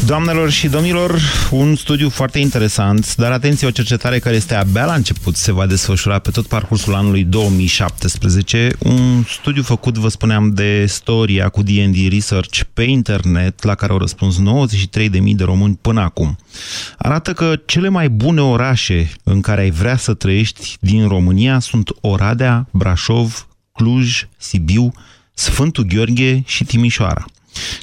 doamnelor și domnilor, un studiu foarte interesant, dar atenție, o cercetare care este abia la început, se va desfășura pe tot parcursul anului 2017, un studiu făcut, vă spuneam, de Storia cu D&D Research pe internet, la care au răspuns 93.000 de români până acum. Arată că cele mai bune orașe în care ai vrea să trăiești din România sunt Oradea, Brașov, Cluj, Sibiu, Sfântul Gheorghe și Timișoara.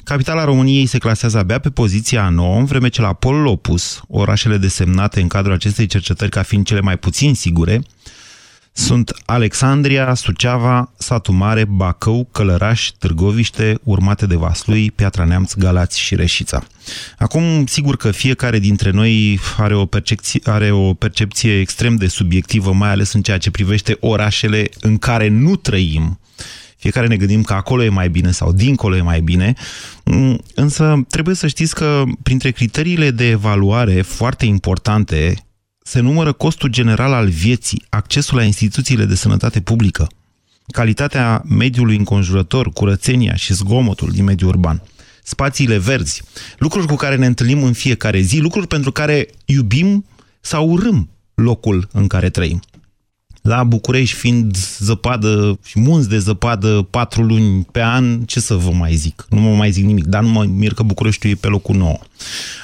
Capitala României se clasează abia pe poziția a 9, în vreme ce la polul opus, orașele desemnate în cadrul acestei cercetări ca fiind cele mai puțin sigure, sunt Alexandria, Suceava, Satu Mare, Bacău, Călăraș, Târgoviște, urmate de Vaslui, Piatra Neamț, Galați și Reșița. Acum, sigur că fiecare dintre noi are o, percepție, are o percepție extrem de subiectivă, mai ales în ceea ce privește orașele în care nu trăim. Fiecare ne gândim că acolo e mai bine sau dincolo e mai bine, mm, însă trebuie să știți că printre criteriile de evaluare foarte importante se numără costul general al vieții, accesul la instituțiile de sănătate publică, calitatea mediului înconjurător, curățenia și zgomotul din mediul urban, spațiile verzi, lucruri cu care ne întâlnim în fiecare zi, lucruri pentru care iubim sau urâm locul în care trăim. La București, fiind zăpadă și munți de zăpadă patru luni pe an, ce să vă mai zic? Nu mă mai zic nimic, dar nu mă mir că Bucureștiul e pe locul nou.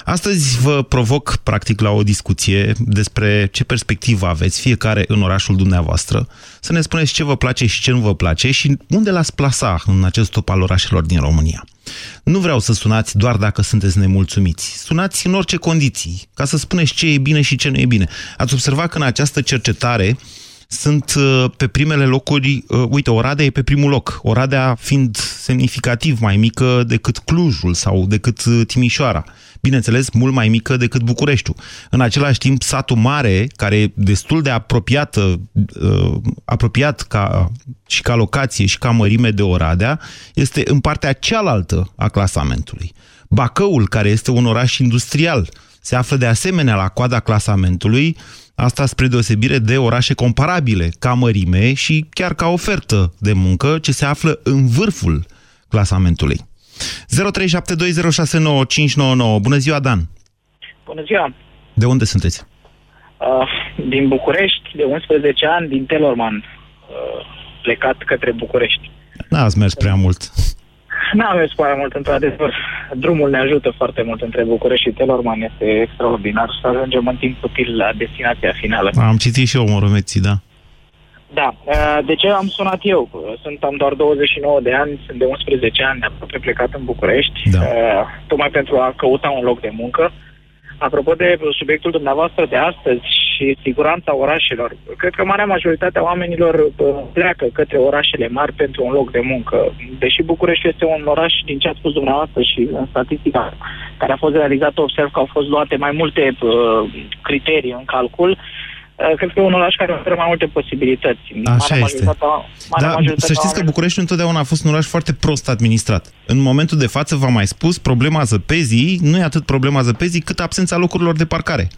Astăzi vă provoc, practic, la o discuție despre ce perspectivă aveți fiecare în orașul dumneavoastră, să ne spuneți ce vă place și ce nu vă place și unde l-ați plasa în acest top al orașelor din România. Nu vreau să sunați doar dacă sunteți nemulțumiți. Sunați în orice condiții, ca să spuneți ce e bine și ce nu e bine. Ați observat că în această cercetare sunt uh, pe primele locuri, uh, uite, Oradea e pe primul loc, Oradea fiind semnificativ mai mică decât Clujul sau decât uh, Timișoara. Bineînțeles, mult mai mică decât Bucureștiul. În același timp, satul mare, care e destul de apropiată, apropiat ca, și ca locație și ca mărime de Oradea, este în partea cealaltă a clasamentului. Bacăul, care este un oraș industrial, se află de asemenea la coada clasamentului, Asta spre deosebire de orașe comparabile, ca mărime și chiar ca ofertă de muncă, ce se află în vârful clasamentului. 0372069599. Bună ziua, Dan! Bună ziua! De unde sunteți? Uh, din București, de 11 ani, din Telorman, uh, plecat către București. N-ați mers prea mult. N-am mers foarte mult, într-adevăr. Drumul ne ajută foarte mult între București și Telorman. Este extraordinar să ajungem în timp util la destinația finală. Am citit și eu Moromeții, da. Da. De ce am sunat eu? Sunt, am doar 29 de ani, sunt de 11 ani, aproape plecat în București, da. tocmai pentru a căuta un loc de muncă. Apropo de subiectul dumneavoastră de astăzi și siguranța orașelor, cred că marea majoritate a oamenilor pleacă către orașele mari pentru un loc de muncă. Deși București este un oraș, din ce a spus dumneavoastră și în statistica care a fost realizată, observ că au fost luate mai multe uh, criterii în calcul, uh, Eh, cred că e un oraș care oferă mai multe posibilități. Așa marea este. Dar să știți că Bucureștiul întotdeauna a fost un oraș foarte prost administrat. În momentul de față, v-am mai spus, problema zăpezii nu e atât problema zăpezii, cât absența locurilor de parcare.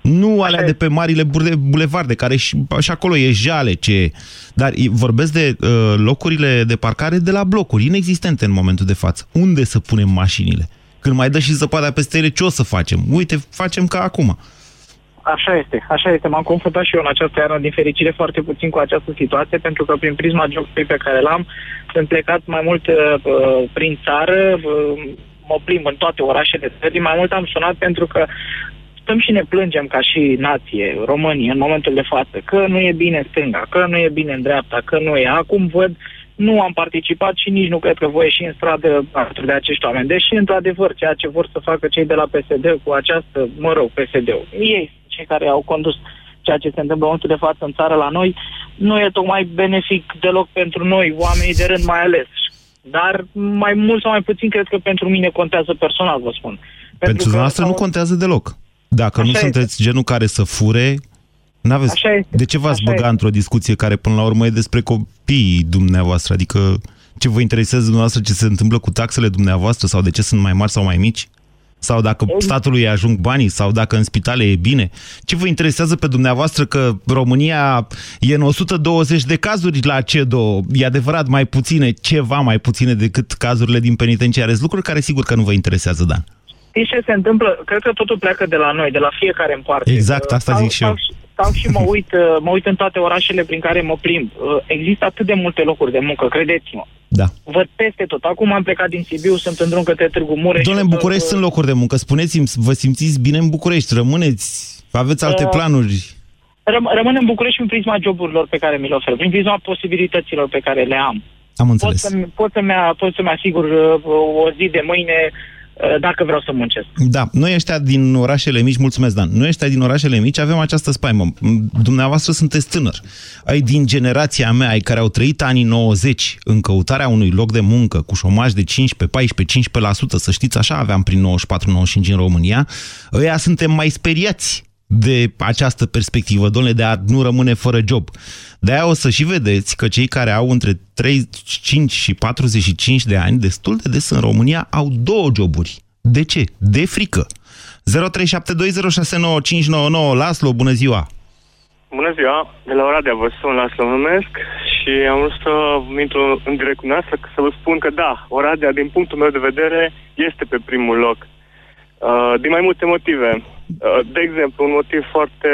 Nu alea de pe marile bulevarde, care și, și acolo e jale ce... Dar vorbesc de uh, locurile de parcare de la blocuri, inexistente în momentul de față. Unde să punem mașinile? Când mai dă și zăpada peste ele, ce o să facem? Uite, facem ca acum. Așa este, așa este. M-am confruntat și eu în această iarnă, din fericire, foarte puțin cu această situație, pentru că prin prisma jobului pe care l-am, sunt plecat mai mult uh, prin țară, uh, mă plimb în toate orașele țării, mai mult am sunat pentru că stăm și ne plângem ca și nație, românii, în momentul de față, că nu e bine în stânga, că nu e bine în dreapta, că nu e. Acum văd nu am participat și nici nu cred că voi ieși în stradă alături de acești oameni. Deși, într-adevăr, ceea ce vor să facă cei de la PSD cu această, mă rog, PSD-ul, ei cei care au condus ceea ce se întâmplă în momentul de față în țară la noi, nu e tocmai benefic deloc pentru noi, oamenii de rând mai ales. Dar mai mult sau mai puțin cred că pentru mine contează personal, vă spun. Pentru, pentru dumneavoastră nu contează deloc. Dacă Așa nu este. sunteți genul care să fure, n-aveți... Așa este. de ce v-ați băga într-o discuție care până la urmă e despre copiii dumneavoastră? Adică ce vă interesează dumneavoastră ce se întâmplă cu taxele dumneavoastră sau de ce sunt mai mari sau mai mici? Sau dacă statului ajung banii, sau dacă în spitale e bine. Ce vă interesează pe dumneavoastră că România e în 120 de cazuri la CEDO, e adevărat mai puține, ceva mai puține decât cazurile din penitenciare. Lucruri care sigur că nu vă interesează, Dan. Știți ce se întâmplă? Cred că totul pleacă de la noi, de la fiecare în parte. Exact, asta stau, zic și eu. Stau, stau și mă uit, uh, mă uit în toate orașele prin care mă plimb. Uh, Există atât de multe locuri de muncă, credeți-mă. Da. Văd peste tot. Acum am plecat din Sibiu, sunt în drum către Târgu Mureș. Domnule, în București Uh, sunt locuri de muncă. Spuneți-mi, vă simțiți bine în București? Rămâneți? Aveți alte Uh, planuri? Răm- rămân în București prin prisma joburilor pe care mi le ofer, prin prisma posibilităților pe care le am. Am Pot, înțeles. să, pot, să-mi, pot să-mi asigur uh, o zi de mâine uh, dacă vreau să muncesc. Da, noi ăștia din orașele mici, mulțumesc Dan, noi ăștia din orașele mici avem această spaimă. Dumneavoastră sunteți tânăr. Ai din generația mea, ai care au trăit anii 90 în căutarea unui loc de muncă cu șomaj de 15, 14, 15%, să știți așa, aveam prin 94-95 în România, ăia suntem mai speriați de această perspectivă, domnule, de a nu rămâne fără job. De-aia o să și vedeți că cei care au între 35 și 45 de ani, destul de des în România, au două joburi. De ce? De frică. 0372069599 Laslo, bună ziua! Bună ziua, de la Oradea vă sun, Laslo mă numesc și am vrut să intru în direct cu noastră să vă spun că da, Oradea, din punctul meu de vedere, este pe primul loc. Uh, din mai multe motive. Uh, de exemplu, un motiv foarte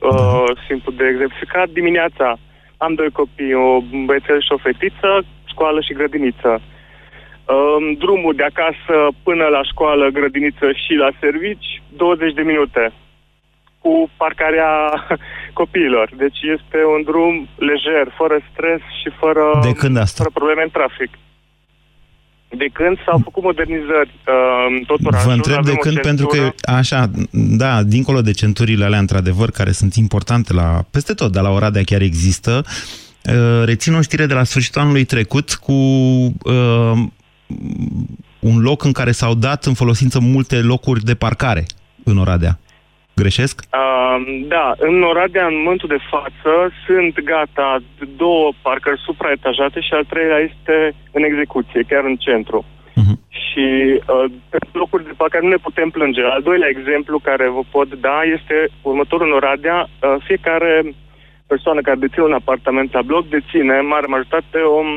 uh, simplu de exemplificat, dimineața am doi copii, o băiețel și o fetiță, școală și grădiniță. Uh, drumul de acasă până la școală, grădiniță și la servici, 20 de minute cu parcarea copiilor. Deci este un drum lejer, fără stres și fără, De când asta? fără probleme în trafic. De când s-au făcut modernizări uh, în tot orașul. Vă întreb avem de o când, pentru că, centură. așa, da, dincolo de centurile alea, într-adevăr, care sunt importante la, peste tot, dar la Oradea chiar există, uh, rețin o știre de la sfârșitul anului trecut cu uh, un loc în care s-au dat în folosință multe locuri de parcare în Oradea. Greșesc? Uh, da, în Oradea, în momentul de față, sunt gata două parcări supraetajate și al treilea este în execuție, chiar în centru. Mhm. Și uh, pentru locuri de parcare nu ne putem plânge. Al doilea exemplu care vă pot da este următorul în Oradea. Uh, fiecare persoană care deține un apartament la bloc deține, în mare majoritate, un,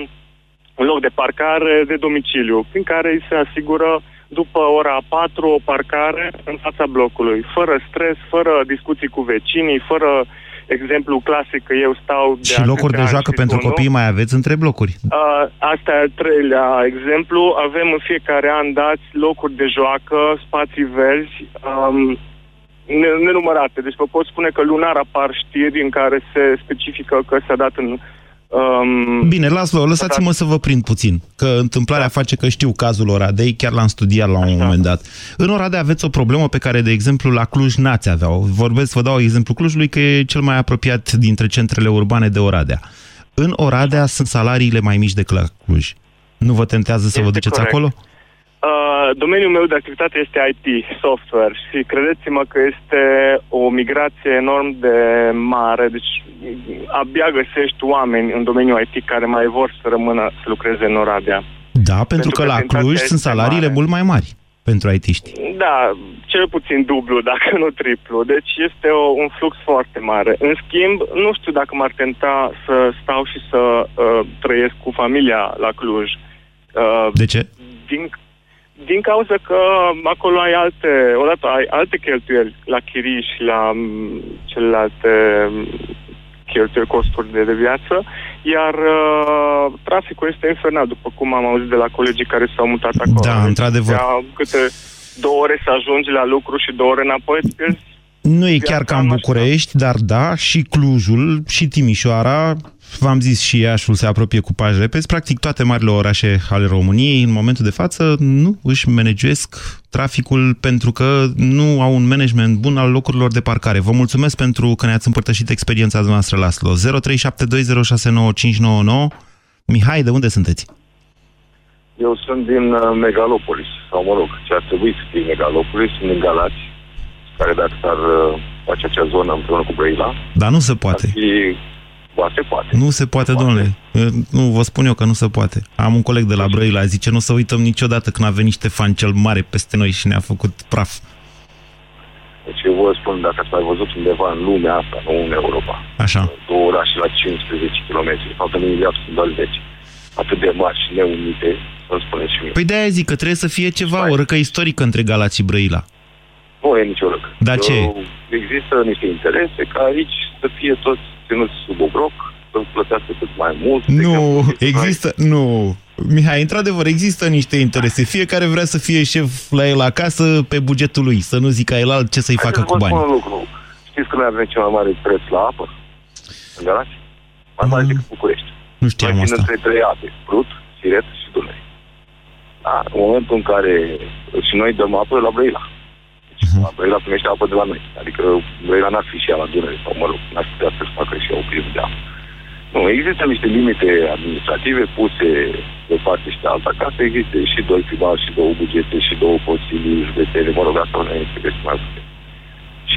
un loc de parcare de domiciliu, prin care îi se asigură după ora 4 o parcare în fața blocului, fără stres, fără discuții cu vecinii, fără exemplu clasic că eu stau de Și locuri atâția de ani joacă și pentru tu nu. copii mai aveți între blocuri. Uh, asta e al treilea exemplu. Avem în fiecare an dați locuri de joacă, spații verzi, um, ne- nenumărate. Deci vă pot spune că lunar apar știri în care se specifică că s-a dat în... Um, Bine, Laslo, lăsați-mă să vă prind puțin, că întâmplarea face că știu cazul Oradei, chiar l-am studiat la un Așa. moment dat. În Oradea aveți o problemă pe care, de exemplu, la Cluj n-ați avea. Vorbesc, vă dau exemplu Clujului, că e cel mai apropiat dintre centrele urbane de Oradea. În Oradea sunt salariile mai mici decât la Cluj. Nu vă tentează să vă Este duceți corect. acolo? Uh, domeniul meu de activitate este IT, software și credeți-mă că este o migrație enorm de mare, deci abia găsești oameni în domeniul IT care mai vor să rămână să lucreze în Oradea. Da, pentru, Pentru că că la tentația Cluj este sunt salariile mare. mult mai mari pentru IT-ști. Da, cel puțin dublu, dacă nu triplu. Deci este o, un flux foarte mare. În schimb, nu știu dacă m-ar tenta să stau și să uh, trăiesc cu familia la Cluj. Uh, De ce? din, din cauza că acolo ai alte, odată ai alte cheltuieli la chirii și la m, celelalte m, cheltuieli, costuri de, de viață, iar uh, traficul este infernal, după cum am auzit de la colegii care s-au mutat acolo. Da, Deci, într-adevăr. ia Câte două ore să ajungi la lucru și două ore înapoi, îți pierzi Nu e Viața chiar ca în am așa. București, dar da, și Clujul, și Timișoara, v-am zis și Iașul se apropie cu pași repezi, practic toate marile orașe ale României în momentul de față nu își managuesc traficul pentru că nu au un management bun al locurilor de parcare. Vă mulțumesc pentru că ne-ați împărtășit experiența noastră, Laslo. 0372069599 Mihai, de unde sunteți? Eu sunt din uh, Megalopolis, sau mă rog, ce ar trebui să fie Megalopolis, sunt din Galați, care dacă s-ar uh, face acea zonă împreună cu Brăila, Dar nu se ar poate. fi Ba, se poate. Nu se poate, Poate. domnule. Nu, vă spun eu că nu se poate. Am un coleg de la Brăila, zice, nu o să uităm niciodată când a venit Ștefan cel Mare peste noi și ne-a făcut praf. Deci eu vă spun, dacă ați mai văzut undeva în lumea asta, nu în Europa, Așa. două orașe la 15 km, de fapt în Emilia sunt doar 10, atât de mari și neunite, să-mi spuneți și mie. Păi de-aia zic că trebuie să fie ceva, o răcă istorică între Galați și Brăila. Nu e nicio răcă. Dar ce? Eu- Există niște interese ca aici să fie toți ținuți sub obroc, să plătească cât mai mult. De Nu, exemplu, există, nu. Mihai, într-adevăr, există niște interese. Fiecare vrea să fie șef la el acasă pe bugetul lui, să nu zică el alt ce să-i facă Haideți cu să vă spun bani. un lucru. Știți că noi avem cel mai mare preț la apă? În Galați? Mai mare Mm. decât București. Nu Noi știam ținem asta. între trei ape, Prut, Siret și Dunăre. Da, în momentul în care și noi dăm apă la Brăila. Deci, Mhm. la Brăila primește apă de la noi. Adică Brăila n-ar fi și ea la Dunăre, sau mă rog, n-ar putea să facă și ea o primă de apă. Nu, există niște limite administrative puse de o parte și de alta, ca să existe și doi primari, și două bugete, și două consilii județene, mă rog, asta ne trebuie mai puțin.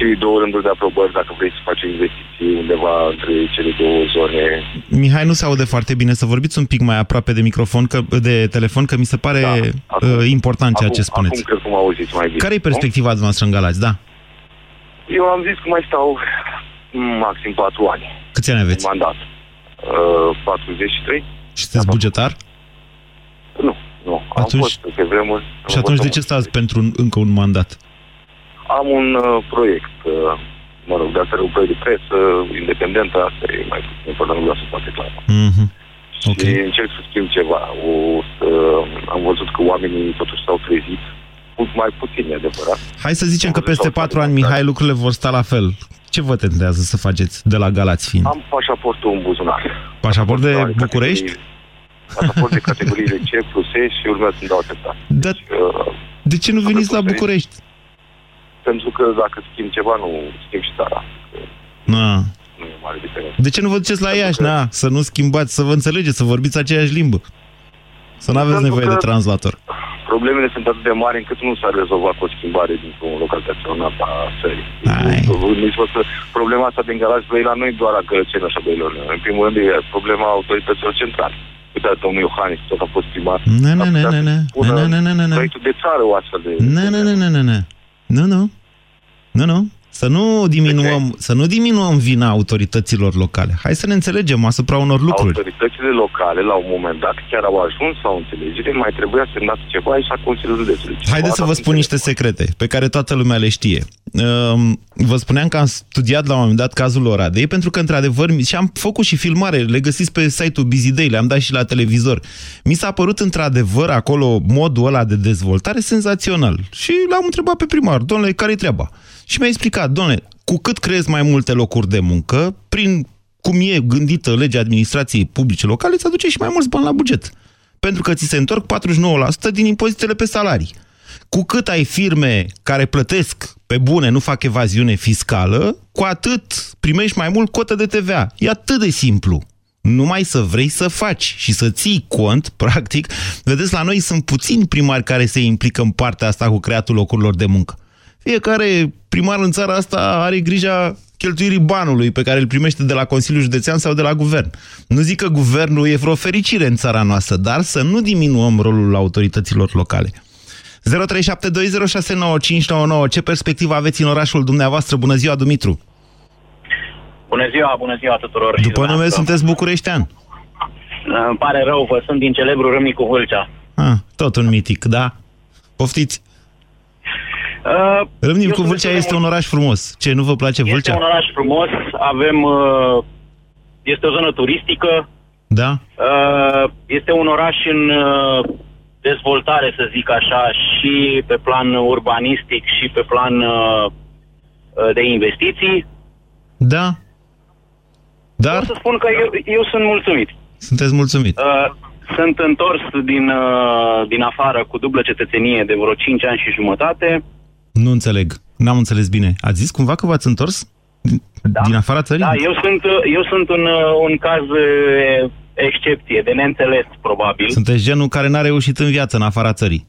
Și două rânduri de aprobări dacă vrei să faci investiții undeva între cele două zone. Mihai, nu se aude foarte bine. Să vorbiți un pic mai aproape de microfon, că, de telefon, că mi se pare Da, acum- uh, important ceea acum, ce spuneți. Acum cred că mă auziți mai bine. Care e nu? perspectiva dumneavoastră în Galați, da? Eu am zis că mai stau maxim 4 ani Câți ani în aveți? mandat. Uh, 43? Și sunteți Da. bugetar? Nu, nu. Am Atunci- fost pe vremuri. Și atunci de ce stați pentru un, încă un mandat? Am un uh, proiect, uh, mă rog, de asta e un proiect de presă, independent, asta e mai puțin important, nu vreau să fac reclamă. Mhm. Și Ok. încerc să schimb ceva. O, să, am văzut că oamenii totuși s-au trezit, pu- mai puțin e adevărat. Hai să zicem că Am văzut peste sau patru s-a ani, demonstrat. Mihai, lucrurile vor sta la fel. Ce vă tentează să faceți de la Galați fiind? Am pașaportul în buzunar. Pașaport de Categorii- București? Pașaport de categoriile C plus E și urmează să-mi dau atestat. Dar Uh, de ce nu Am veniți la preferit. București? Pentru că dacă schimb ceva, nu schimb și țara. Că Na. Nu e mare diferență. De ce nu vă duceți la Pentru Iași, că- na? Să nu schimbați, să vă înțelegeți, să vorbiți aceeași limbă. Să nu aveți Pentru nevoie de că- translator. Problemele sunt atât de mari încât nu s-ar rezolva cu o schimbare dintr-un localitate în alta a țării. Ai. Nici văd că problema asta din Galați Brăila nu e doar a Gălățenii așa Brăilor. În primul rând e problema autorităților centrale. Uite, domnul Iohannis, tot a fost primar. Ne, ne, Ar ne, putea ne, să ne, pună ne, ne, ne, ne, ne. Proiectul de țară o astfel de... Ne, ne, ne, ne, ne, ne. Nu, nu. Nu, nu. Să nu diminuăm, să nu diminuăm vina autorităților locale. Hai să ne înțelegem asupra unor lucruri. Autoritățile locale, la un moment dat, chiar au ajuns la o înțelegere, mai trebuia semnat ceva aici la Consiliul Județului. Haideți să vă spun niște secrete pe care toată lumea le știe. Um, Vă spuneam că am studiat la un moment dat cazul Oradei, pentru că, într-adevăr, mi- și am făcut și filmare, le găsiți pe site-ul Busy Day, le-am dat și la televizor. Mi s-a părut, într-adevăr, acolo modul ăla de dezvoltare senzațional. Și l-am întrebat pe primar, domnule, care-i treaba? Și mi-a explicat, domnule, cu cât creezi mai multe locuri de muncă, prin cum e gândită legea administrației publice locale, îți aduce și mai mulți bani la buget. Pentru că ți se întorc 49% din impozitele pe salarii. Cu cât ai firme care plătesc pe bune, nu fac evaziune fiscală, cu atât primești mai mult cotă de TVA. E atât de simplu. Numai să vrei să faci și să ții cont, practic. Vedeți, la noi sunt puțini primari care se implică în partea asta cu creatul locurilor de muncă. Fiecare primar în țara asta are grija cheltuirii banului pe care îl primește de la Consiliul Județean sau de la Guvern. Nu zic că guvernul e vreo fericire în țara noastră, dar să nu diminuăm rolul autorităților locale. 0372069599. Ce perspectivă aveți în orașul dumneavoastră? Bună ziua, Dumitru! Bună ziua, bună ziua tuturor. și După nume dumneavoastră. sunteți bucureștean. Îmi pare rău, vă sunt din celebrul Râmnicu Vâlcea. Ah, tot un mitic, da? Poftiți! Uh, Râmnicu eu sunt Vâlcea destul de este un mult- oraș frumos. Ce, nu vă place Este Vâlcea? un oraș frumos, avem... Uh, este o zonă turistică, Da? uh, este un oraș în uh, dezvoltare, să zic așa, și pe plan urbanistic și pe plan uh, uh, de investiții. Da? Dar Vreau să spun că eu, eu sunt mulțumit. sunteți mulțumit. Uh, sunt întors din, uh, din afară cu dublă cetățenie de vreo 5 ani și jumătate. Nu înțeleg. N-am înțeles bine. Ați zis cumva că v-ați întors? Din, Da. din afara țării? Da, eu sunt, eu sunt un, uh, un caz uh, excepție, de neînțeles, probabil. Sunteți genul care n-a reușit în viață în afara țării.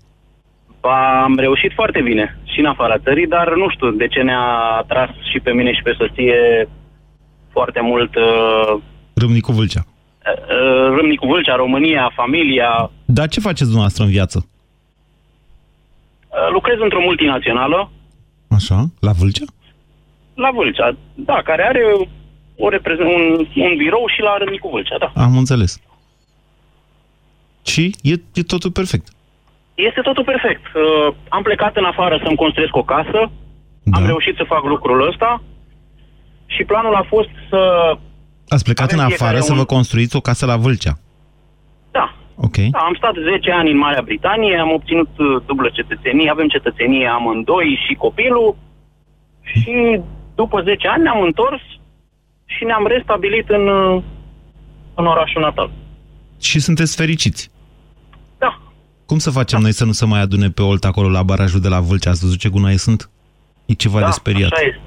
Ba, Am reușit foarte bine și în afara țării, dar nu știu de ce ne-a atras și pe mine și pe soție foarte mult uh, Râmnicu Vâlcea. Uh, Râmnicu Vâlcea, România, familia. Dar ce faceți dumneavoastră în viață? Uh, lucrez într-o multinațională Așa? La Vâlcea? la Vâlcea, da, care are o reprezent, un, un birou și la Râmnicu Vâlcea, da. Am înțeles. Și e, e totul perfect. Este totul perfect. Uh, am plecat în afară să-mi construiesc o casă, Da. am reușit să fac lucrul ăsta și planul a fost să... Ați plecat Avem în afară fiecare să un- vă construiți o casă la Vâlcea. Da, Ok. da, am stat 10 ani în Marea Britanie, am obținut uh, dublă cetățenie, avem cetățenie amândoi și copilul și după 10 ani ne-am întors și ne-am restabilit în, uh, în orașul natal. Și sunteți fericiți. Da, Cum să facem noi să nu se mai adune pe Olt acolo la barajul de la Vâlcea? Ați văzut ce gunoaie sunt? E ceva da, de speriat. așa este.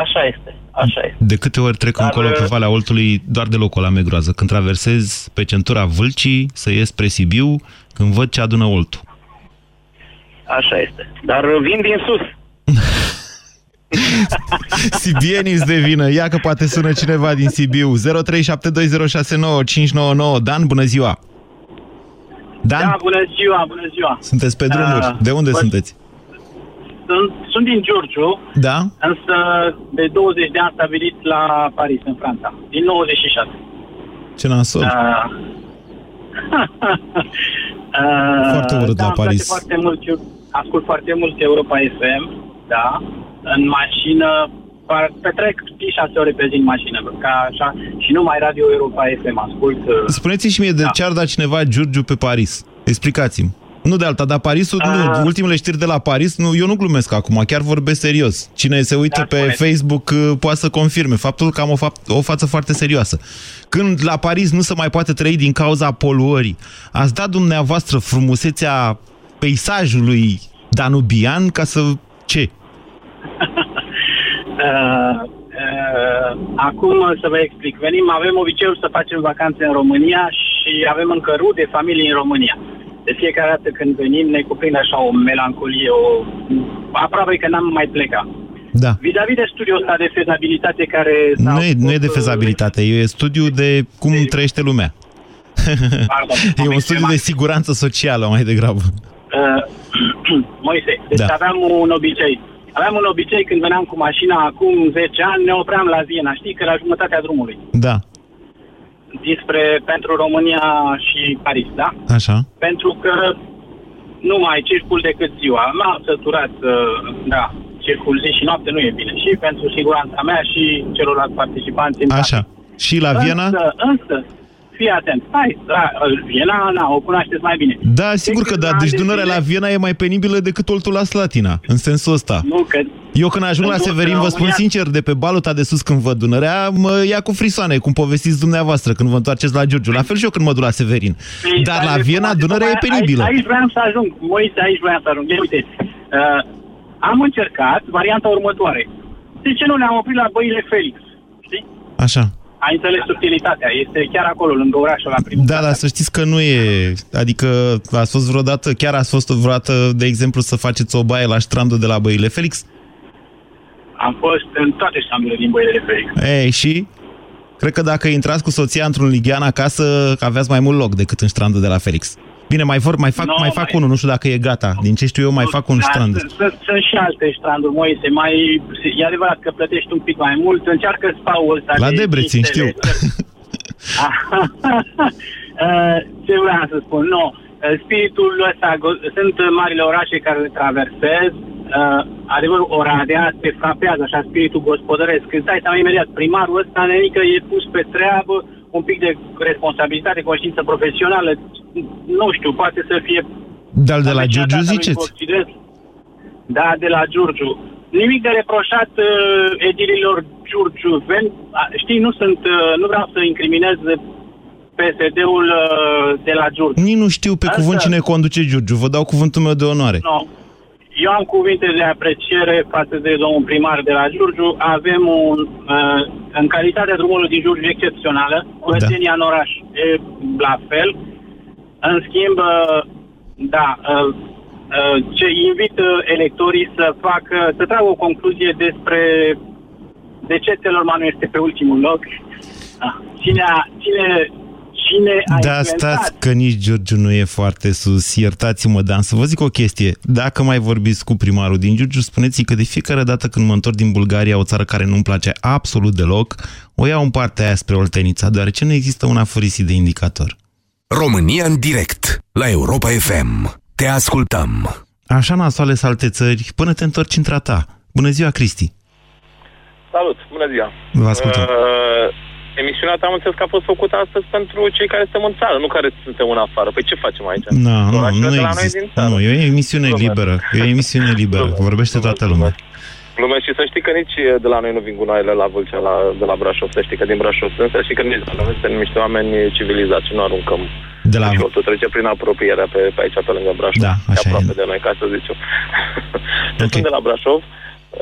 Așa este, așa este. De câte ori trec Dar, încolo pe uh, Valea Oltului, doar de locul la megroază. Când traversez pe centura Vâlcii, să ies spre Sibiu, când văd ce adună Oltul. Așa este. Dar uh, vin din sus. Sibienii îți devină. Ia că poate sună cineva din Sibiu. 0372069599. Dan, bună ziua! Dan, Da, bună ziua, bună ziua. sunteți pe drumuri. Da. De unde Bă- sunteți? Sunt, sunt din Giurgiu, Da? însă de 20 de ani stabilit la Paris, în Franța, din 96. Ce nasol. Uh, uh, Foarte urât da, la îmi place Paris. Foarte mult, eu ascult foarte mult Europa FM, da, în mașină, par- petrec 6 ore pe zi în mașină, ca așa, și numai Radio Europa FM ascult. uh, Spuneți-și mie de Da. ce ar da cineva Giurgiu pe Paris? Explicați-mi. Nu de alta, dar Parisul, Ah. nu, ultimele știri de la Paris, nu, eu nu glumesc acum, chiar vorbesc serios. Cine se uită Da, pe spuneți. Facebook uh, poate să confirme faptul că am o, fapt, o față foarte serioasă. Când la Paris nu se mai poate trăi din cauza poluării, ați dat dumneavoastră frumusețea peisajului danubian ca să... Ce? Uh, uh, acum să vă explic. Venim, avem obiceiul să facem vacanțe în România și avem încă rude familii în România. De fiecare dată când venim ne cuprinde așa o melancolie, o... aproape că n-am mai plecat. Da. Vis-a-vis de studiul ăsta de fezabilitate care... s-a Nu e, nu e de făcut, fezabilitate, e studiu de cum trăiește lumea. uh, Pardon, E am un studiu de exprimat. siguranță socială mai degrabă. Uh, Moise, deci Da. aveam un obicei. Aveam un obicei când veneam cu mașina acum 10 ani, ne opream la Viena, știi, că la jumătatea drumului. Da, Dinspre, pentru România și Paris, da? așa. pentru că nu mai circul decât ziua. M-am săturat, uh, da, circul zi și noapte nu e bine. Și pentru siguranța mea și celorlalți participanți în Așa. Și la Viena? Însă, însă, fii atent. Hai, da, Viena, na, o cunoașteți mai bine. Da, sigur că da. câțiva Deci ani de Dunărea zile- la Viena e mai penibilă decât Oltul la Slatina, în sensul ăsta. Nu, că Eu când ajung la În Severin, vă spun România- sincer, de pe baluta de sus când văd Dunărea, mă ia cu frisoane, cum povestiți dumneavoastră când vă întoarceți la Giurgiu. La fel și eu când mă duc la Severin. Păi, Dar stai la de Viena, seama, Dunărea e tocmai penibilă. Aici, aici vreau să ajung. Moise, aici vreau să ajung. Ia uite, uh, am încercat varianta următoare. De ce nu ne-am oprit la băile Felix? Știi? Așa. Ai înțeles subtilitatea. Este chiar acolo, lângă orașul, la primul Da, cat. dar să știți că nu e... Adică ați fost vreodată, chiar ați fost vreodată, de exemplu, să faceți o baie la strandul de la Băile Felix? Am fost în toate ștamburile din băile de Felix. Ei, și? Cred că dacă intrați cu soția într-un lighean acasă, aveați mai mult loc decât în strandul de la Felix. Bine, mai, vor, mai fac, Nu, mai fac mai- unul, nu știu dacă e gata. Din ce știu eu, mai fac un Dar strand. Sunt, sunt, sunt și alte stranduri, Moise, mai... E adevărat că plătești un pic mai mult, încearcă spaul ăsta La de Debrețin, cinci știu. stele. Uh, Ce vreau să spun? Nu. Uh, Spiritul ăsta, go- sunt marile orașe care le traversez, uh, adevărul Oradea te frapează așa spiritul gospodăresc. Când stai seama imediat, primarul ăsta, nenică, e pus pe treabă, un pic de responsabilitate, conștiință profesională, nu știu, poate să fie Dar de la Deci, Giurgiu data nu-i ziceți? consider- Da, de la Giurgiu. Nimic de reproșat uh, edililor Giurgiu. Ven, a, știi, nu sunt, uh, nu vreau să incriminez PSD-ul uh, de la Giurgiu. Nici nu știu pe Asta- cuvânt cine conduce Giurgiu. Vă dau cuvântul meu de onoare. No. Eu am cuvinte de apreciere față de domnul primar de la Giurgiu. Avem un, uh, în calitatea drumului din Giurgiu excepțională, curățenia în oraș e la fel. În schimb, uh, da, uh, uh, ce invit uh, electorii să facă, să tragă o concluzie despre de ce Telormanu este pe ultimul loc. Ah, cine a, cine, cine a Da, stați că nici Giurgiu nu e foarte sus, iertați-mă, Dan, să vă zic o chestie. Dacă mai vorbiți cu primarul din Giurgiu, spuneți că de fiecare dată când mă întorc din Bulgaria, o țară care nu-mi place absolut deloc, o iau în partea aia spre Oltenița, deoarece nu există un aforisit de indicator. România în direct, la Europa FM. Te ascultăm. Așa nasoale să alte țări, până te întorci în ta. Bună ziua, Cristi! Salut, bună ziua! Vă ascultăm. Uh, emisiunea ta am înțeles că a fost făcută astăzi pentru cei care suntem în țară, nu care suntem în afară. Păi ce facem aici? No, nu, nu, nu există. Nu, e o emisiune Lumea. liberă. E o emisiune liberă. Lumea. Vorbește Lumea. toată lumea. Lumea și să știi că nici de la noi nu vin gunoaiele la Vâlcea, la, de la Brașov. Să știi că din Brașov sunt, să știi că nici de la noi suntem niște oameni civilizați și nu aruncăm. De la... Și deci, trece prin apropierea pe, pe aici, pe lângă Brașov. Da, așa aproape e. de noi, ca să zic eu. okay. sunt de la Brașov.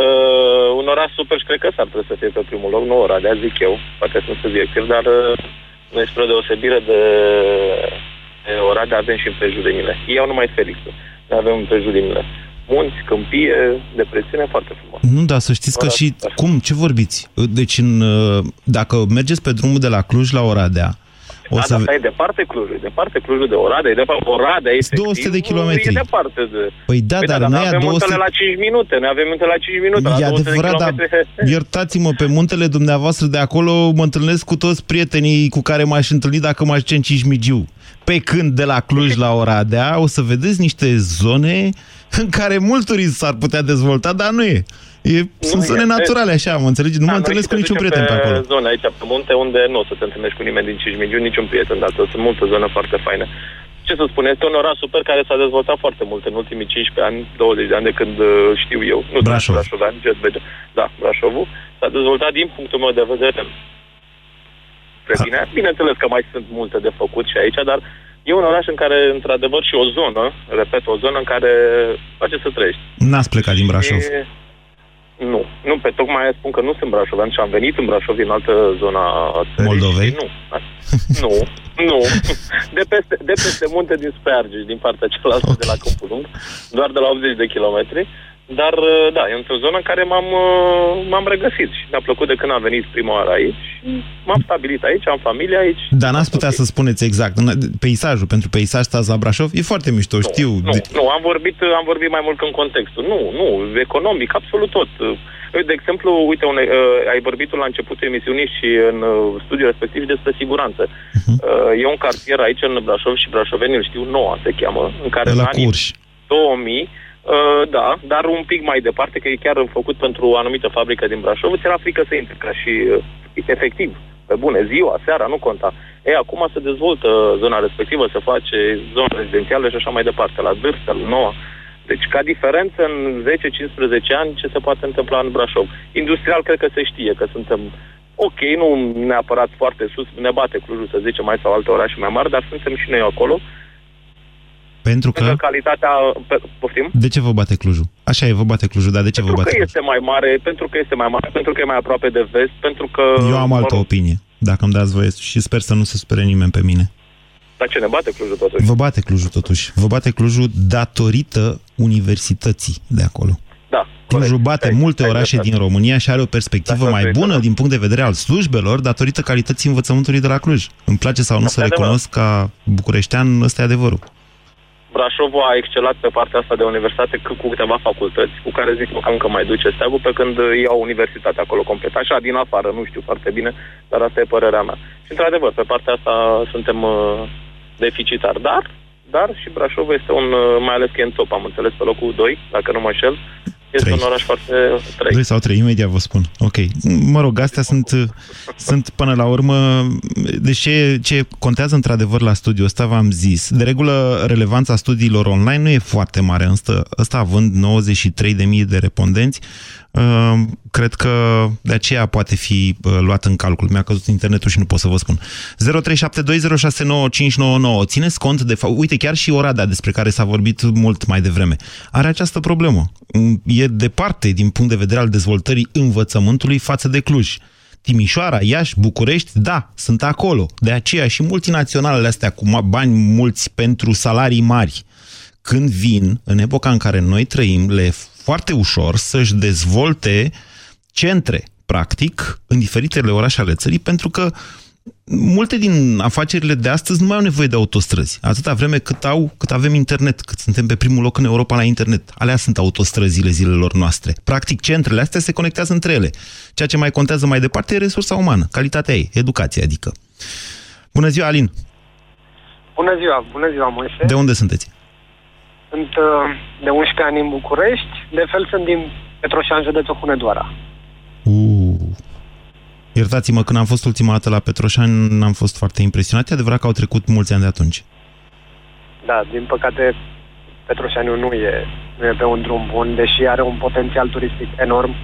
Uh, un oraș super și cred că s-ar trebui să fie pe primul loc, nu Oradea, zic eu, poate sunt subiectiv, dar uh, noi spre deosebire de, de Oradea avem și împrejurimile. Ei au numai Felixul, noi avem împrejurimile. Munți, câmpie, depresiune, foarte frumos. Nu, dar să știți că și... Cum? Ce vorbiți? Deci, în, uh, dacă mergeți pe drumul de la Cluj la Oradea, o da, să... dar e departe Clujul, e departe Clujul de Oradea, e departe Oradea, e 200 de kilometri. E departe de... Păi da, păi dar, da, dar noi avem 200... la 5 minute, noi avem muntele la 5 minute, E adevărat, dar iertați-mă, pe muntele dumneavoastră de acolo mă întâlnesc cu toți prietenii cu care m-aș întâlni dacă m-aș duce în Cismigiu. Pe când de la Cluj la Oradea o să vedeți niște zone în care mult turism s-ar putea dezvolta, dar nu e. E, sunt zone naturale, așa, mă înțelegi? Nu da, mă întâlnesc cu niciun prieten pe, pe acolo. zone aici, pe munte, unde nu o să te întâlnești cu nimeni din Cismigiu, niciun prieten, dar sunt multe zone foarte faine. Ce să spun, este un oraș super care s-a dezvoltat foarte mult în ultimii 15 ani, 20 de ani de când uh, știu eu. Nu Brașov. Brașov, da, Brașovul. S-a dezvoltat din punctul meu de vedere spre bine. Bineînțeles că mai sunt multe de făcut și aici, dar e un oraș în care, într-adevăr, și o zonă, repet, o zonă în care face să trăiești. N-ați plecat din Brașov. Și... Nu, nu, pe tocmai spun că nu sunt brașovean și am venit în Brașov din altă zona a țării. Moldovei? Nu, nu, nu. De peste, de peste munte din Argeș, din partea cealaltă okay. de la Câmpul Lung, doar de la 80 de kilometri. Dar, da, e într-o zonă în care m-am, m-am regăsit și mi-a plăcut de când am venit prima oară aici și m-am stabilit aici, am familie aici. Dar n-ați putea să spuneți exact, peisajul, pentru peisaj stați la Brașov, e foarte mișto, nu, știu. Nu, nu, am vorbit, am vorbit mai mult în contextul. Nu, nu, economic, absolut tot. De exemplu, uite, un, uh, ai vorbit la începutul emisiunii și în uh, studiul respectiv despre siguranță. Uh-huh. Uh, e un cartier aici în Brașov și brașovenii îl știu, Noua se cheamă, în care la în anii 2000 Uh, da, dar un pic mai departe, că e chiar făcut pentru o anumită fabrică din Brașov, ți era frică să intri, ca și uh, efectiv, pe bune, ziua, seara, nu conta. E, acum se dezvoltă zona respectivă, se face zona rezidențială și așa mai departe, la Dârsă, la Noua. Deci, ca diferență, în 10-15 ani, ce se poate întâmpla în Brașov? Industrial, cred că se știe că suntem ok, nu neapărat foarte sus, ne bate Clujul, să zicem, mai sau alte orașe mai mari, dar suntem și noi acolo. Pentru că... Pentru calitatea... Poftim? De ce vă bate Clujul? Așa e, vă bate Clujul, dar de ce pentru vă bate că este mai mare, pentru că este mai mare, pentru că e mai aproape de vest, pentru că... Eu am altă opinie, dacă îmi dați voie și sper să nu se spere nimeni pe mine. Dar ce ne bate Clujul totuși? Vă bate Clujul totuși. Vă bate Clujul datorită universității de acolo. Da. Clujul bate ai, multe ai orașe din România și are o perspectivă da, mai bună da. din punct de vedere al slujbelor datorită calității învățământului de la Cluj. Îmi place sau nu să recunosc ca bucureștean, ăsta e adevărul. Brașovul a excelat pe partea asta de universitate cu câteva facultăți, cu care zic că încă mai duce steagul, pe când iau universitatea acolo complet. Așa, din afară, nu știu foarte bine, dar asta e părerea mea. Și, într-adevăr, pe partea asta suntem uh, deficitari. Dar, dar și Brașov este un, uh, mai ales că e în top, am înțeles, pe locul 2, dacă nu mă înșel, este 3. un oraș foarte... 3. 2 sau 3, imediat vă spun. Ok. Mă rog, astea sunt, sunt până la urmă... Deci ce, ce contează într-adevăr la studiul ăsta, v-am zis. De regulă, relevanța studiilor online nu e foarte mare. Ăsta, ăsta având 93.000 de respondenți, Ehm, cred că de aceea poate fi luat în calcul. Mi-a căzut internetul și nu pot să vă spun. 0372069599. Țineți cont de fapt. Uite, chiar și Oradea, despre care s-a vorbit mult mai devreme, are această problemă. E departe din punct de vedere al dezvoltării învățământului față de Cluj. Timișoara, Iași, București, da, sunt acolo. De aceea și multinaționalele astea cu bani mulți pentru salarii mari, când vin, în epoca în care noi trăim, le foarte ușor să-și dezvolte centre, practic, în diferitele orașe ale țării, pentru că multe din afacerile de astăzi nu mai au nevoie de autostrăzi. Atâta vreme cât au, cât avem internet, cât suntem pe primul loc în Europa la internet. Alea sunt autostrăzile zilelor noastre. Practic, centrele astea se conectează între ele. Ceea ce mai contează mai departe e resursa umană, calitatea ei, educația, adică. Bună ziua, Alin! Bună ziua, bună ziua, Moise. De unde sunteți? Sunt uh, de 11 ani în București, de fel sunt din Petroșan, județul Hunedoara. Uh. Iertați-mă, când am fost ultima dată la Petroșani, am fost foarte impresionat. E adevărat că au trecut mulți ani de atunci. Da, din păcate, Petroșaniu nu e, nu e pe un drum bun, deși are un potențial turistic enorm.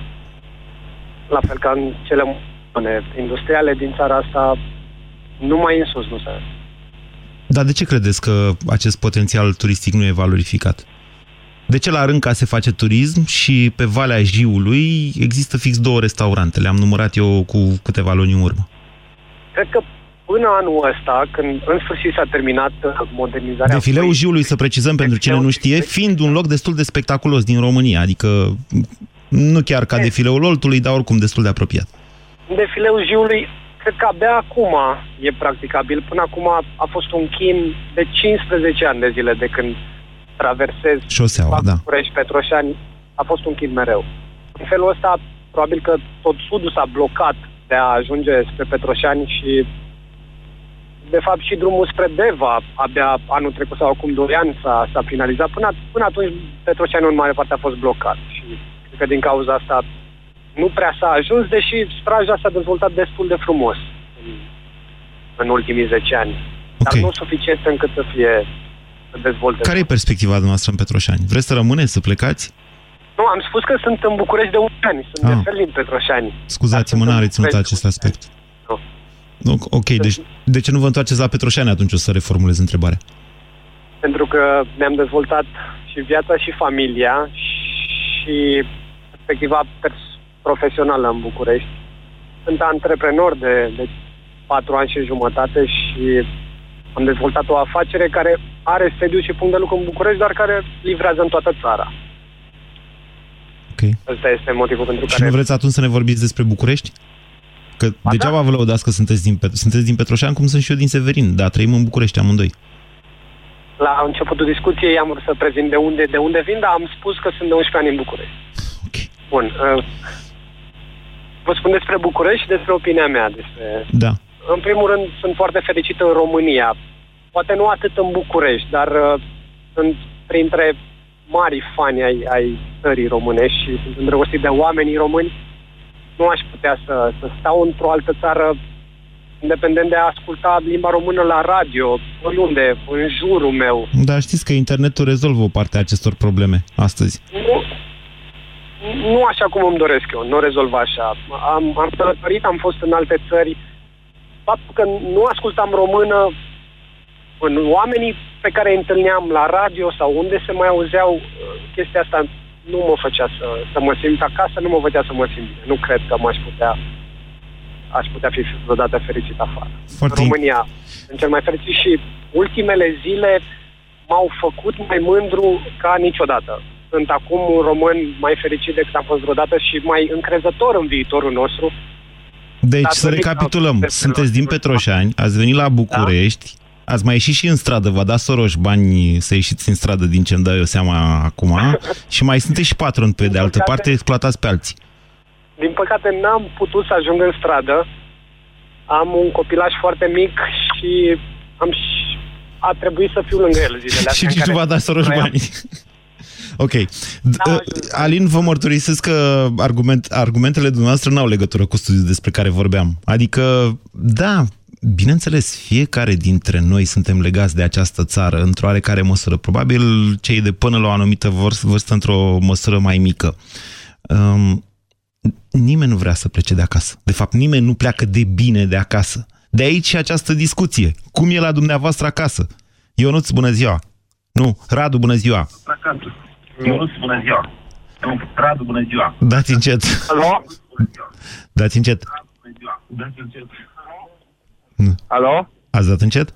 La fel ca în cele zone industriale din țara asta, numai în sus nu se... Dar de ce credeți că acest potențial turistic nu e valorificat? De ce la Rânca se face turism și pe Valea Jiului există fix două restaurante? Le-am numărat eu cu câteva luni în urmă. Cred că până anul ăsta, când în sfârșit s-a terminat uh, modernizarea... Defileul Jiului, să precizăm pentru cine nu știe, fiind un loc destul de spectaculos din România, adică nu chiar ca defileul Oltului, dar oricum destul de apropiat. Defileul Jiului, cred că abia acum e practicabil. Până acum a fost un chin de 15 ani de zile de când traversez Șoseaua, da. București, Petroșani, a fost un chid mereu. În felul ăsta, probabil că tot sudul s-a blocat de a ajunge spre Petroșani și de fapt și drumul spre Deva abia anul trecut sau acum 2 ani s-a, s-a finalizat. Până, până atunci Petroșani în mare parte a fost blocat și cred că din cauza asta nu prea s-a ajuns, deși straja s-a dezvoltat destul de frumos în, în ultimii 10 ani. Okay. Dar nu suficient încât să fie să dezvolte. Care e perspectiva noastră în Petroșani? Vreți să rămâneți, să plecați? Nu, am spus că sunt în București de un ani, sunt ah. de fel din Petroșani. Scuzați-mă, n-am reținut acest aspect. Nu. Ok, deci de ce nu vă întoarceți la Petroșani atunci o să reformulez întrebarea? Pentru că ne-am dezvoltat și viața și familia și perspectiva profesională în București. Sunt antreprenor de, de patru ani și jumătate și am dezvoltat o afacere care are sediu și punct de lucru în București, dar care livrează în toată țara. Ok. Ăsta este motivul pentru și care... Și nu vreți atunci să ne vorbiți despre București? Că ba degeaba da. vă lăudați că sunteți din, sunteți din Petroșan, cum sunt și eu din Severin, dar trăim în București amândoi. La începutul discuției am vrut să prezint de unde, de unde vin, dar am spus că sunt de 11 ani în București. Ok. Bun. Uh, vă spun despre București și despre opinia mea. Despre... Da. În primul rând, sunt foarte fericit în România. Poate nu atât în București, dar uh, sunt printre mari fani ai, ai țării românești și sunt îndrăgostit de oamenii români. Nu aș putea să, să stau într-o altă țară independent de a asculta limba română la radio, oriunde, în jurul meu. Da, știți că internetul rezolvă o parte a acestor probleme astăzi. Nu, nu așa cum îmi doresc eu, nu rezolv așa. Am, am călătorit, am fost în alte țări. Faptul că nu ascultam română, în oamenii pe care îi întâlneam la radio sau unde se mai auzeau uh, chestia asta, nu mă făcea să, să mă simt acasă, nu mă făcea să mă simt bine. Nu cred că m-aș putea aș putea fi vreodată fericit afară. Foarte... România sunt cel mai fericit și ultimele zile m-au făcut mai mândru ca niciodată sunt acum un român mai fericit decât am fost vreodată și mai încrezător în viitorul nostru. Deci, să recapitulăm. Sunteți din Petroșani, ați venit la București, da? ați mai ieșit și în stradă, vă dați soroși bani să ieșiți în stradă din ce îmi dau eu seama acum și mai sunteți și patron pe de altă parte, exploatați pe alții. Din păcate n-am putut să ajung în stradă. Am un copilaj foarte mic și am a trebuit să fiu lângă el zilele astea. și nici nu v-a dat soroși bani. Ok. Da, Alin, vă mărturisesc că argument, argumentele dumneavoastră n-au legătură cu studiul despre care vorbeam. Adică, da, bineînțeles, fiecare dintre noi suntem legați de această țară într-o oarecare măsură. Probabil cei de până la o anumită vârstă într-o măsură mai mică. Um, nimeni nu vrea să plece de acasă. De fapt, nimeni nu pleacă de bine de acasă. De aici și această discuție. Cum e la dumneavoastră acasă? Ionuț, bună ziua! Nu, Radu, bună ziua! Acasă. Ionuț, bună ziua! Radu, bună ziua! Dați încet! Alo? Dați încet! Dați încet! Nu. Alo? Ați dat încet?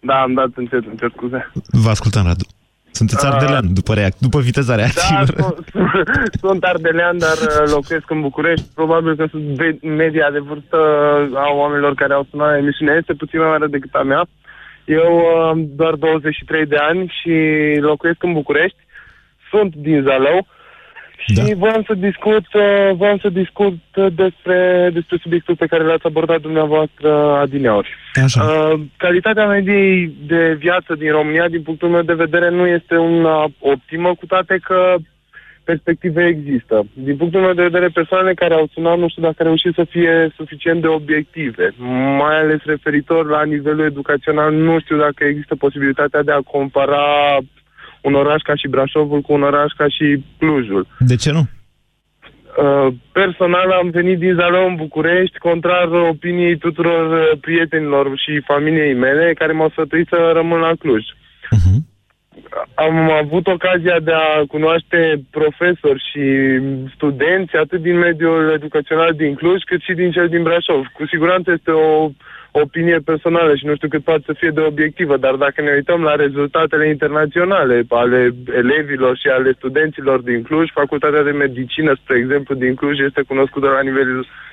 Da, am dat încet, încet, scuze. Vă ascultăm, Radu. Sunteți ardelean, după, reac- după viteza reacțiilor. Da, sunt, sunt ardelean, dar uh, locuiesc în București. Probabil că sunt ve- media de vârstă a oamenilor care au sunat la emisiune este puțin mai mare decât a mea. Eu uh, am doar 23 de ani și locuiesc în București. Sunt din Zalău și da. voiam să discut, uh, voiam să discut uh, despre, despre subiectul pe care l-ați abordat dumneavoastră adineauri. Așa. Uh, calitatea mediei de viață din România, din punctul meu de vedere, nu este una optimă, cu toate că perspective există. Din punctul meu de vedere, persoanele care au sunat nu știu dacă au reușit să fie suficient de obiective, mai ales referitor la nivelul educațional, nu știu dacă există posibilitatea de a compara un oraș ca și Brașovul cu un oraș ca și Clujul. De ce nu? Uh, personal am venit din Zalău în București, contrar opiniei tuturor uh, prietenilor și familiei mele, care m-au sfătuit să rămân la Cluj. Uh-huh. Am avut ocazia de a cunoaște profesori și studenți, atât din mediul educațional din Cluj, cât și din cel din Brașov. Cu siguranță este o opinie personală și nu știu cât poate să fie de obiectivă, dar dacă ne uităm la rezultatele internaționale ale elevilor și ale studenților din Cluj, Facultatea de Medicină, spre exemplu, din Cluj este cunoscută la nivel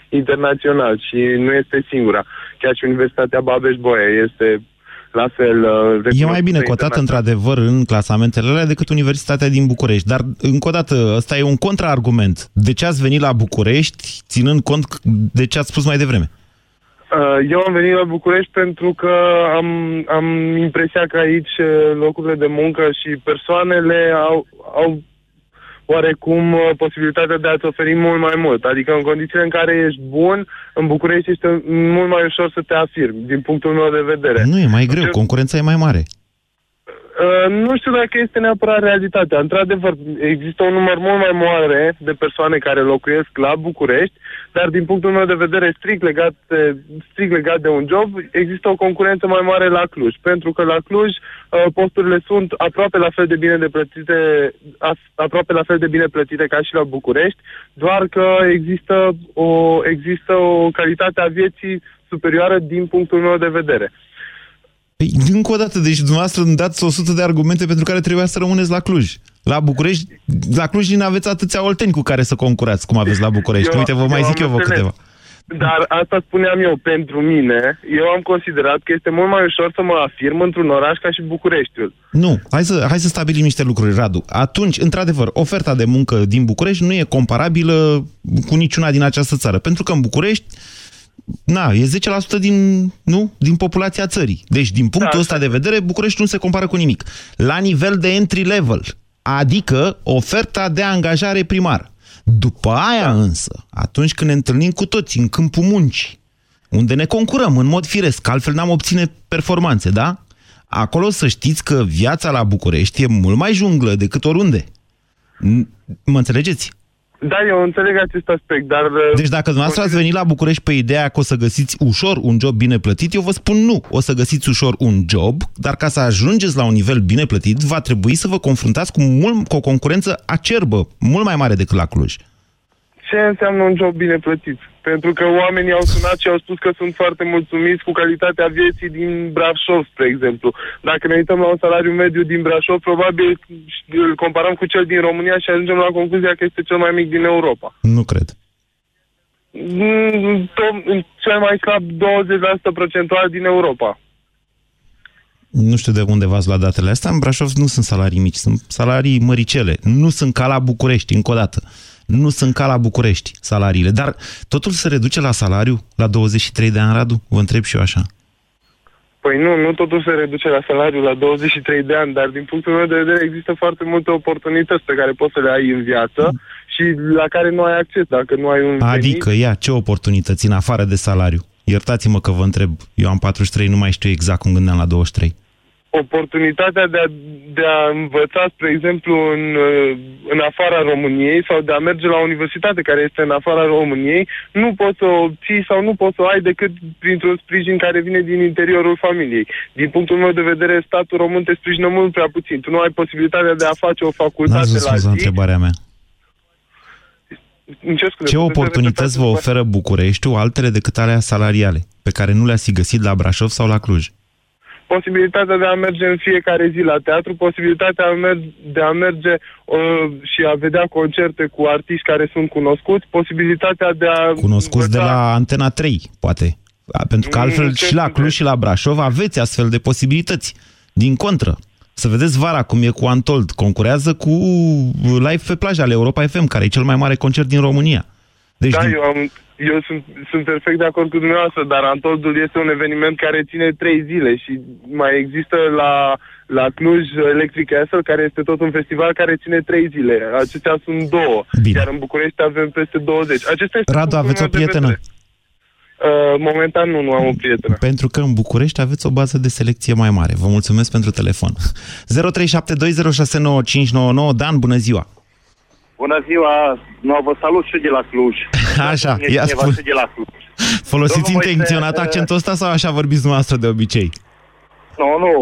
internațional și nu este singura. Chiar și Universitatea Babeș-Bolyai este la fel... Uh, E mai bine cotat, într-adevăr, în clasamentele alea decât Universitatea din București. Dar, încă o dată, ăsta e un contraargument. De ce ați venit la București, ținând cont de ce ați spus mai devreme? Uh, Eu am venit la București pentru că am, am impresia că aici uh, locurile de muncă și persoanele au, au oarecum uh, posibilitatea de a-ți oferi mult mai mult. Adică în condițiile în care ești bun, în București este mult mai ușor să te afirmi, din punctul meu de vedere. Nu, e mai greu, concurența e mai mare. Uh, nu știu dacă este neapărat realitatea. Într-adevăr, există un număr mult mai mare de persoane care locuiesc la București, dar din punctul meu de vedere strict legat de, strict legat de un job, există o concurență mai mare la Cluj. Pentru că la Cluj uh, posturile sunt aproape la fel de bine de plătite, as- aproape la fel de bine plătite ca și la București, doar că există o, există o calitate a vieții superioară din punctul meu de vedere. Păi, încă o dată, deci dumneavoastră îmi dați 100 de argumente pentru care trebuia să rămâneți la Cluj. La București, la Cluj nu aveți atâția olteni cu care să concurați, cum aveți la București. Eu- Uite, vă mai eu zic am eu vă înțeles. câteva. Dar asta spuneam eu, pentru mine, eu am considerat că este mult mai ușor să mă afirm într-un oraș ca și Bucureștiul. Nu, hai să, hai să stabilim niște lucruri, Radu. Atunci, într-adevăr, oferta de muncă din București nu e comparabilă cu niciuna din această țară. Pentru că în București, na, e 10% din, nu, din populația țării. Deci, din punctul ăsta de vedere, București nu se compară cu nimic. La nivel de entry level, adică oferta de angajare primară. După aia însă, atunci când ne întâlnim cu toți în câmpul muncii, unde ne concurăm în mod firesc, că altfel n-am obține performanțe, da? Acolo să știți că viața la București e mult mai junglă decât oriunde. N- Mă înțelegeți? Da, eu înțeleg acest aspect, dar... uh, Deci dacă dumneavoastră ați venit la București pe ideea că o să găsiți ușor un job bine plătit, eu vă spun nu. O să găsiți ușor un job, dar ca să ajungeți la un nivel bine plătit, va trebui să vă confruntați cu, mult, cu o concurență acerbă, mult mai mare decât la Cluj. Ce înseamnă un job bine plătit? Pentru că oamenii au sunat și au spus că sunt foarte mulțumiți cu calitatea vieții din Brașov, spre exemplu. Dacă ne uităm la un salariu mediu din Brașov, probabil îl comparăm cu cel din România și ajungem la concluzia că este cel mai mic din Europa. Nu cred. Mm, to- Cel mai slab 20% procentual din Europa. Nu știu de unde v-ați luat datele astea. În Brașov nu sunt salarii mici, sunt salarii măricele. Nu sunt ca la București, încă o dată. Nu sunt ca la București salariile. Dar totul se reduce la salariu la 23 de ani, Radu? Vă întreb și eu așa. Păi nu, nu totul se reduce la salariu la 23 de ani, dar din punctul meu de vedere există foarte multe oportunități pe care poți să le ai în viață și la care nu ai acces dacă nu ai un venit. Adică, ia, ce oportunități în afară de salariu? Iertați-mă că vă întreb. Eu am 43, nu mai știu exact cum gândeam la 23. Oportunitatea de a, de a învăța, spre exemplu, în, uh, în afara României sau de a merge la o universitate care este în afara României, nu poți să o obții sau nu poți să o ai decât printr-un sprijin care vine din interiorul familiei. Din punctul meu de vedere, statul român te sprijină mult prea puțin. Tu nu ai posibilitatea de a face o N-ați facultate la răspuns la zi. întrebarea mea. Îmi cer scuze, Ce puteți oportunități vă repeta oferă Bucureștiul altele decât alea salariale, pe care nu le-ați fi găsit la Brașov sau la Cluj? Posibilitatea de a merge în fiecare zi la teatru, posibilitatea de a merge uh, și a vedea concerte cu artiști care sunt cunoscuți, posibilitatea de a... Cunoscuți învăța... de la Antena 3, poate. Pentru că altfel mm, și la Cluj și la Brașov aveți astfel de posibilități. Din contră, să vedeți vara cum e cu Antold. Concurează cu Live pe plajă ale Europa FM, care e cel mai mare concert din România. Deci, da, din... eu, am, eu sunt, sunt perfect de acord cu dumneavoastră, dar Antoldul este un eveniment care ține trei zile și mai există la, la Cluj Electric Castle, care este tot un festival care ține trei zile. Acestea sunt două, Bine. iar în București avem peste 20. Acestea Radu, aveți o prietenă? Uh, momentan nu, nu am o prietenă. Pentru că în București aveți o bază de selecție mai mare. Vă mulțumesc pentru telefon. 0372069599 Dan, bună ziua! Bună ziua! Nu, vă salut și de la Cluj. Așa, ia spun. de la Cluj. Folosiți Domnul intenționat Moise, accentul ăsta sau așa vorbiți dumneavoastră de obicei? Nu, nu,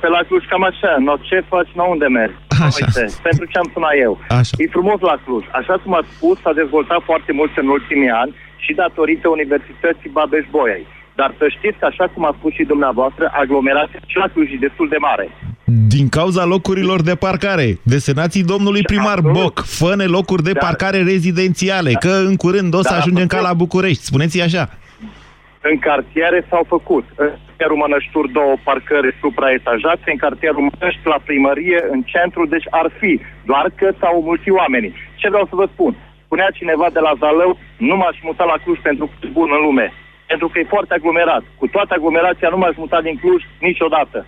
pe la Cluj cam așa, no, ce faci, no, unde mergi? Așa. Uite, pentru ce am sunat eu. Așa. E frumos la Cluj. Așa cum ați spus, s-a dezvoltat foarte mult în ultimii ani și datorită Universității Babeș-Bolyai. Dar să știți că, așa cum a spus și dumneavoastră, aglomerația și la Cluj e destul de mare. Din cauza locurilor de parcare. Desenații domnului primar Absolut. Boc, fă locuri de da. parcare rezidențiale, da. că în curând o să da, ajungem ca la București. Spuneți-i așa. În cartiere s-au făcut. În cartierul Mănășturi două parcări supraetajate, în cartierul Mănăști la primărie, în centru, deci ar fi. Doar că s-au mulțit oamenii. Ce vreau să vă spun? Spunea cineva de la Zalău, nu m-aș muta la Cluj pentru că e bun în lume. Pentru că e foarte aglomerat. Cu toată aglomerația nu m-aș muta din Cluj niciodată.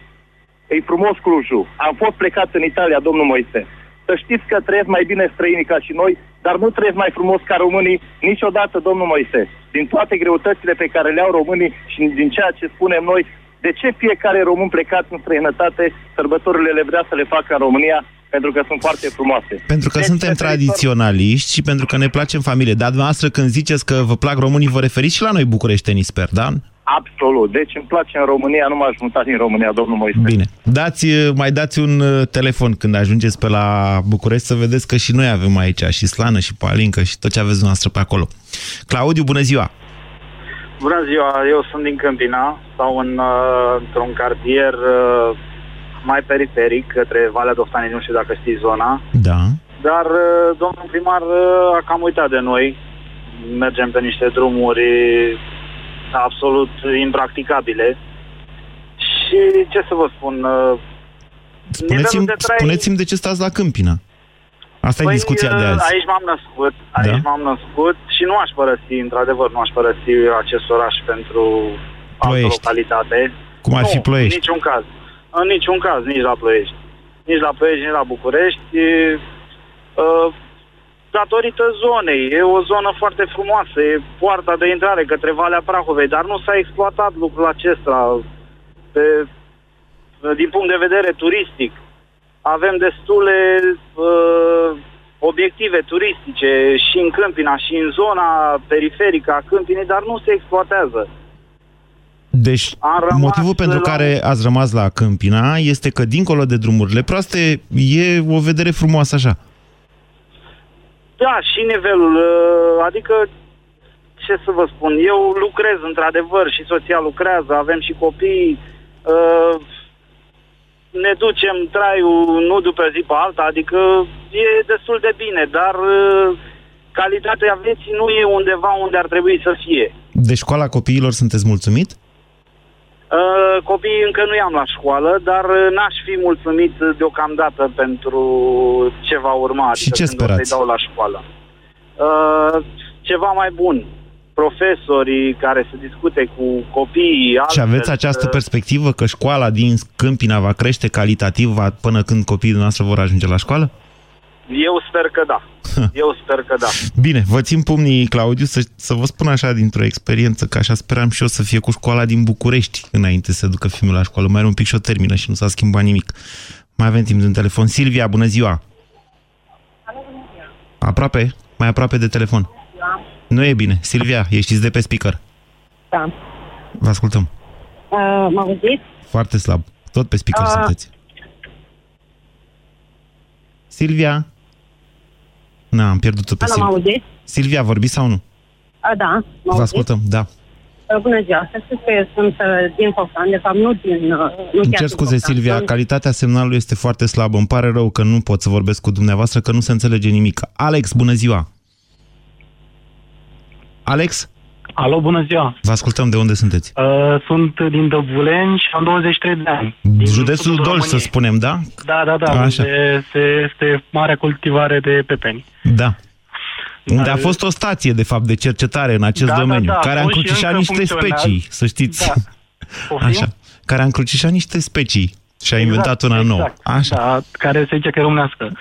E frumos Clujul. Am fost plecat în Italia, domnul Moise. Să știți că trăiesc mai bine străinii ca și noi, dar nu trăiesc mai frumos ca românii niciodată, domnul Moise. Din toate greutățile pe care le au românii și din ceea ce spunem noi, de ce fiecare român plecat în străinătate, sărbătorile le vrea să le facă în România pentru că sunt foarte frumoase. Pentru că deci, suntem tradiționaliști și pentru că ne place în familie. Dar dumneavoastră când ziceți că vă plac românii, vă referiți și la noi bucureșteni, sper, da? Absolut. Deci îmi place în România, nu m-aș muta din România, domnul Moise. Bine. Dați, mai dați un uh, telefon când ajungeți pe la București să vedeți că și noi avem aici și slană și palincă și tot ce aveți dumneavoastră pe acolo. Claudiu, bună ziua! Bună ziua, eu sunt din Câmpina, sau în, uh, într-un cartier uh, mai periferic, către Valea Doftani, nu știu dacă știți zona. Da. Dar uh, domnul primar uh, a cam uitat de noi. Mergem pe niște drumuri absolut impracticabile. Și ce să vă spun... Uh, spuneți-mi, de, trai... spuneți de ce stați la Câmpina. Asta păi, e discuția de azi. Aici m-am născut, aici da? m-am născut și nu aș părăsi, într-adevăr, nu aș părăsi acest oraș pentru Ploiești. altă localitate. Cum ar nu, fi Ploiești? în niciun caz. În niciun caz, nici la Ploiești. Nici la Ploiești, nici la București. Uh, datorită zonei. E o zonă foarte frumoasă, e poarta de intrare către Valea Prahovei, dar nu s-a exploatat lucrul acesta pe, din punct de vedere turistic. Avem destule uh, obiective turistice și în Câmpina și în zona periferică a Câmpinii, dar nu se exploatează. Deci, motivul pentru la... care ați rămas la Câmpina este că, dincolo de drumurile proaste, e o vedere frumoasă așa. Da, și nivelul, uh, adică, ce să vă spun, eu lucrez într-adevăr și soția lucrează, avem și copii, uh, ne ducem traiul nu după zi pe alta, adică e destul de bine, dar uh, calitatea vieții nu e undeva unde ar trebui să fie. De școala copiilor sunteți mulțumit? Uh, copiii încă nu i-am la școală, dar uh, n-aș fi mulțumit deocamdată pentru ce va urma. Și adică ce sperați? Să-i dau la școală. Uh, ceva mai bun. Profesorii care să discute cu copiii. Și aveți această uh, perspectivă că școala din Câmpina va crește calitativ până când copiii noastre vor ajunge la școală? Eu sper că da. Eu sper că da. Bine, vă țin pumnii, Claudiu, să, să vă spun așa dintr-o experiență, că așa speram și eu să fie cu școala din București înainte să ducă filmul la școală. Mai are un pic și o termină și nu s-a schimbat nimic. Mai avem timp de un telefon. Silvia, bună ziua! Aproape, mai aproape de telefon. Da. Nu e bine. Silvia, ești de pe speaker. Da. Vă ascultăm. Uh, mă auziți? Foarte slab. Tot pe speaker uh, sunteți. Silvia? Na, am pierdut-o pe Silvia. Silvia, vorbi sau nu? A, da, Vă ascultăm, da. Uh, Bună ziua, să știți că eu sunt uh, din Focșani, de fapt nu din... uh, Nu Îmi chiar cer din scuze, Focșani, Silvia, sunt- calitatea semnalului este foarte slabă. Îmi pare rău că nu pot să vorbesc cu dumneavoastră, că nu se înțelege nimic. Alex, bună ziua! Alex? Alo, bună ziua! Vă ascultăm de unde sunteți. Uh, sunt din Dăbuleni și am 23 de ani. Județul Dolj, să spunem, da? Da, da, da, Așa. unde se, este marea cultivare de pepeni. Da. Unde a fost o stație, de fapt, de cercetare în acest Da, da, domeniu, da, a care a fost și încrucișat încă niște funcționează. specii, să știți. Da. Poftim? Așa. Care a încrucișat niște specii și a inventat una nouă. exact. Așa. Da, care se zice că e românească.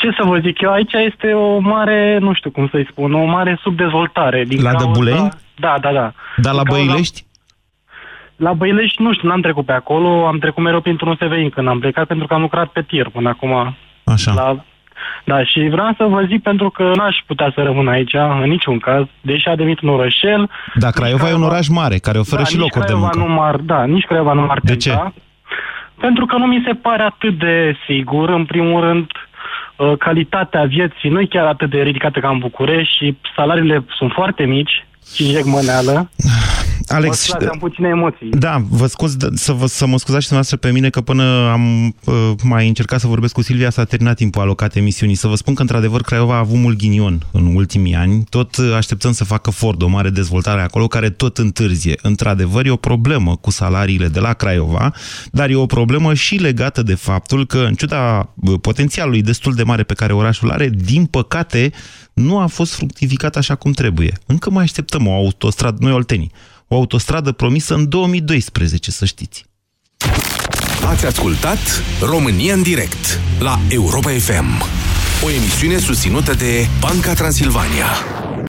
Ce să vă zic eu, aici este o mare, nu știu cum să-i spun, o mare subdezvoltare. Din La cauza... Dăbuleni? Da, da, da. Dar la Din cauza- Băilești? La Băilești, nu știu, n-am trecut pe acolo, am trecut mereu printr-un SVI când am plecat, pentru că am lucrat pe tir până acum. Așa. La... Da, și vreau să vă zic pentru că n-aș putea să rămân aici, în niciun caz, deși a devenit un orășel. Da, Craiova e un oraș mare, care oferă da, și nici locuri de Craiova muncă. Nu m-ar, da, nici Craiova nu m-ar De tenta, Pentru că nu mi se pare atât de sigur, în primul rând, uh, calitatea vieții nu e chiar atât de ridicată ca în București și salariile sunt foarte mici, 5 de măneală. Alex, Mă scuzați, am puține emoții. Da, vă scuz, d- să, vă, să mă scuzați și dumneavoastră pe mine că până am uh, mai încercat să vorbesc cu Silvia s-a terminat timpul alocat emisiunii. Să vă spun că într-adevăr Craiova a avut mult ghinion în ultimii ani. Tot uh, așteptăm să facă Ford o mare dezvoltare acolo care tot întârzie. Într-adevăr e o problemă cu salariile de la Craiova, dar e o problemă și legată de faptul că în ciuda uh, potențialului destul de mare pe care orașul are, din păcate nu a fost fructificat așa cum trebuie. Încă mai așteptăm o autostradă, noi oltenii, o autostradă promisă în 2012, să știți. Ați ascultat România în direct la Europa FM, o emisiune susținută de Banca Transilvania.